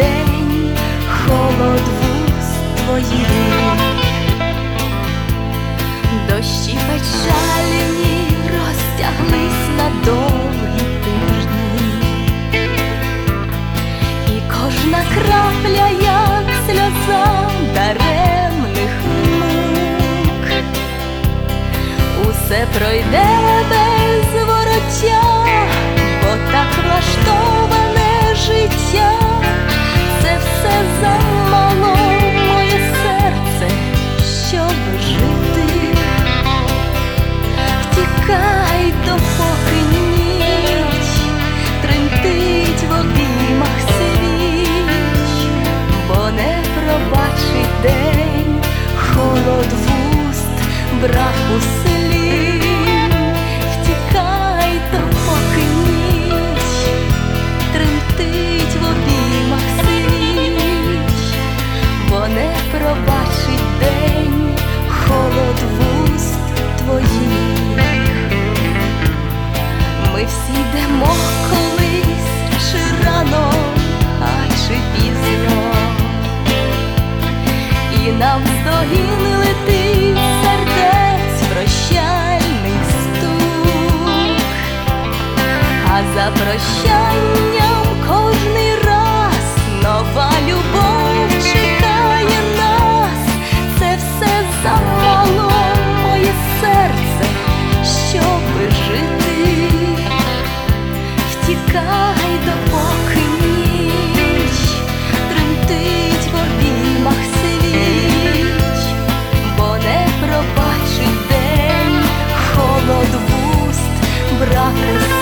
день холод вуст твоїх. Дощі печальні розтяглись на довгі тижні, і кожна крапля, як сльоза даремних мук, усе пройде без вороття, бо так влаштоване день холод вуст, браку слів. Втікай, допоки ніч тремтить в обіймах свіч, бо не пробачить день холод вуст твоїх. Ми всі йдемо і нам здогін летить сердець прощальний стук, а за прощанням пробачить